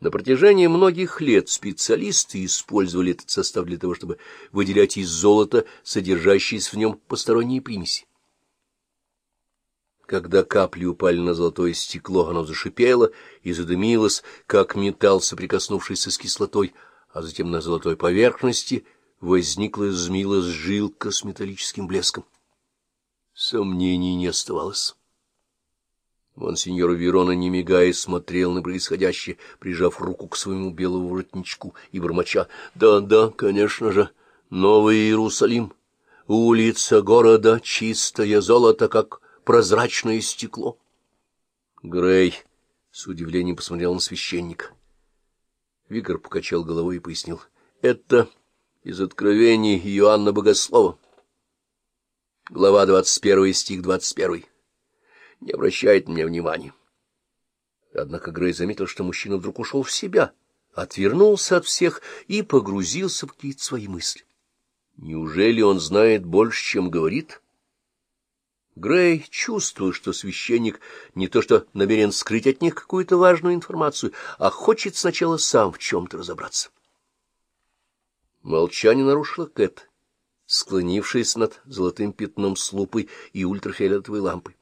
На протяжении многих лет специалисты использовали этот состав для того, чтобы выделять из золота содержащиеся в нем посторонние примеси. Когда капли упали на золотое стекло, оно зашипело и задымилось, как металл, соприкоснувшийся с кислотой, а затем на золотой поверхности возникла змилась жилка с металлическим блеском. Сомнений не оставалось. Монсеньор Верона, не мигая, смотрел на происходящее, прижав руку к своему белому воротничку и бормоча. «Да, да, конечно же, Новый Иерусалим, улица города, чистое золото, как прозрачное стекло». Грей с удивлением посмотрел на священника. Викар покачал головой и пояснил. «Это из откровений Иоанна Богослова. Глава двадцать первая, стих двадцать первый не обращает на меня внимания. Однако Грей заметил, что мужчина вдруг ушел в себя, отвернулся от всех и погрузился в какие-то свои мысли. Неужели он знает больше, чем говорит? Грей чувствовал, что священник не то что намерен скрыть от них какую-то важную информацию, а хочет сначала сам в чем-то разобраться. Молчание нарушила Кэт, склонившись над золотым пятном с лупой и ультрафиолетовой лампой.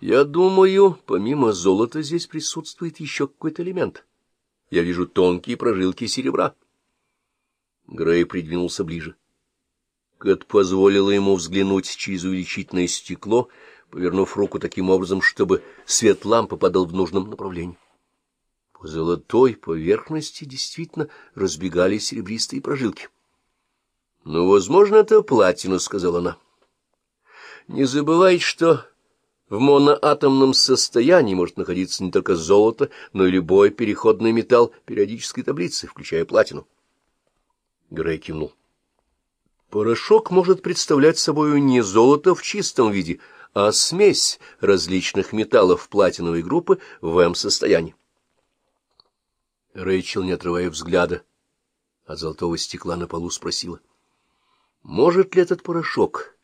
Я думаю, помимо золота здесь присутствует еще какой-то элемент. Я вижу тонкие прожилки серебра. Грей придвинулся ближе. Кэт позволила ему взглянуть через увеличительное стекло, повернув руку таким образом, чтобы свет лампы падал в нужном направлении. По золотой поверхности действительно разбегались серебристые прожилки. — Ну, возможно, это платина, — сказала она. — Не забывайте, что в моноатомном состоянии может находиться не только золото, но и любой переходный металл периодической таблицы, включая платину. Грей кивнул. Порошок может представлять собой не золото в чистом виде, а смесь различных металлов платиновой группы в М-состоянии. Рэйчел, не отрывая взгляда от золотого стекла на полу, спросила, может ли этот порошок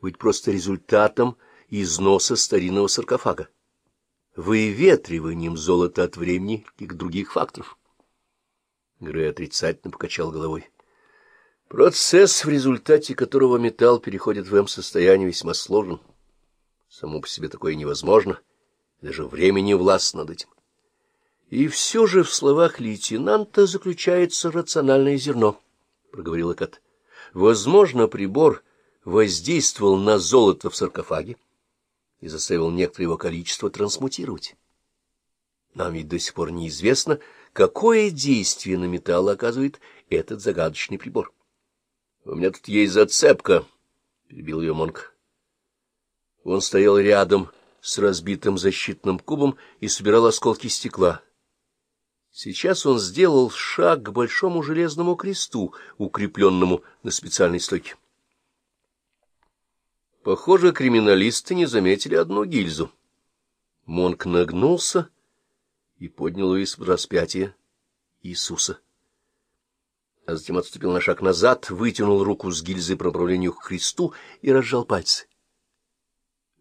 быть просто результатом износа старинного саркофага, выветриванием золота от времени и других факторов. Грей отрицательно покачал головой. Процесс, в результате которого металл переходит в М-состояние, весьма сложен. Само по себе такое невозможно, даже времени власть над этим. И все же в словах лейтенанта заключается рациональное зерно, — проговорила Кат. Возможно, прибор воздействовал на золото в саркофаге, и заставил некоторое его количество трансмутировать. Нам ведь до сих пор неизвестно, какое действие на металл оказывает этот загадочный прибор. — У меня тут есть зацепка, — перебил ее Монк. Он стоял рядом с разбитым защитным кубом и собирал осколки стекла. Сейчас он сделал шаг к большому железному кресту, укрепленному на специальной стойке. Похоже, криминалисты не заметили одну гильзу. Монк нагнулся и поднял ее из-под распятия Иисуса. А затем отступил на шаг назад, вытянул руку с гильзой по направлению к кресту и разжал пальцы.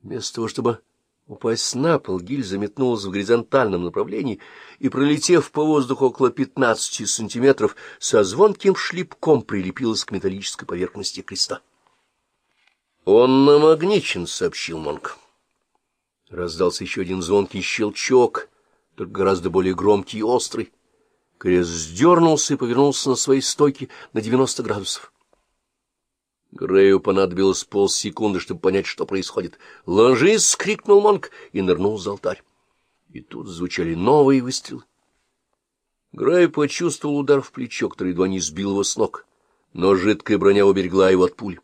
Вместо того, чтобы упасть на пол, гильза метнулась в горизонтальном направлении и, пролетев по воздуху около пятнадцати сантиметров, со звонким шлепком прилепилась к металлической поверхности креста. «Он намагничен», — сообщил Монк. Раздался еще один звонкий щелчок, только гораздо более громкий и острый. Крест сдернулся и повернулся на своей стойке на девяносто градусов. Грею понадобилось полсекунды, чтобы понять, что происходит. «Ложись!» — крикнул Монк и нырнул за алтарь. И тут звучали новые выстрелы. Грей почувствовал удар в плечо, который едва не сбил его с ног, но жидкая броня уберегла его от пули.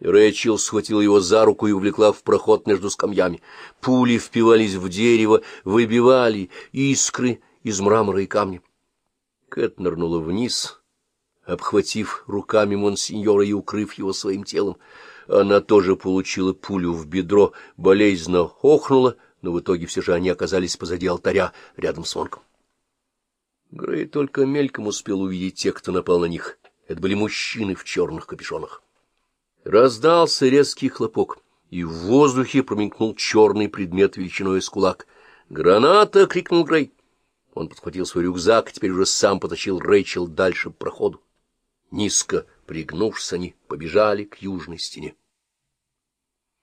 Рэчел схватила его за руку и увлекла в проход между скамьями. Пули впивались в дерево, выбивали искры из мрамора и камня. Кэт нырнула вниз, обхватив руками монсеньора и укрыв его своим телом. Она тоже получила пулю в бедро, болезненно охнула, но в итоге все же они оказались позади алтаря, рядом с Монком. Грей только мельком успел увидеть тех, кто напал на них. Это были мужчины в черных капюшонах. Раздался резкий хлопок, и в воздухе промелькнул черный предмет величиной с кулак. «Граната!» — крикнул Грей. Он подхватил свой рюкзак, теперь уже сам потащил Рэйчел дальше по проходу. Низко пригнувшись, они побежали к южной стене.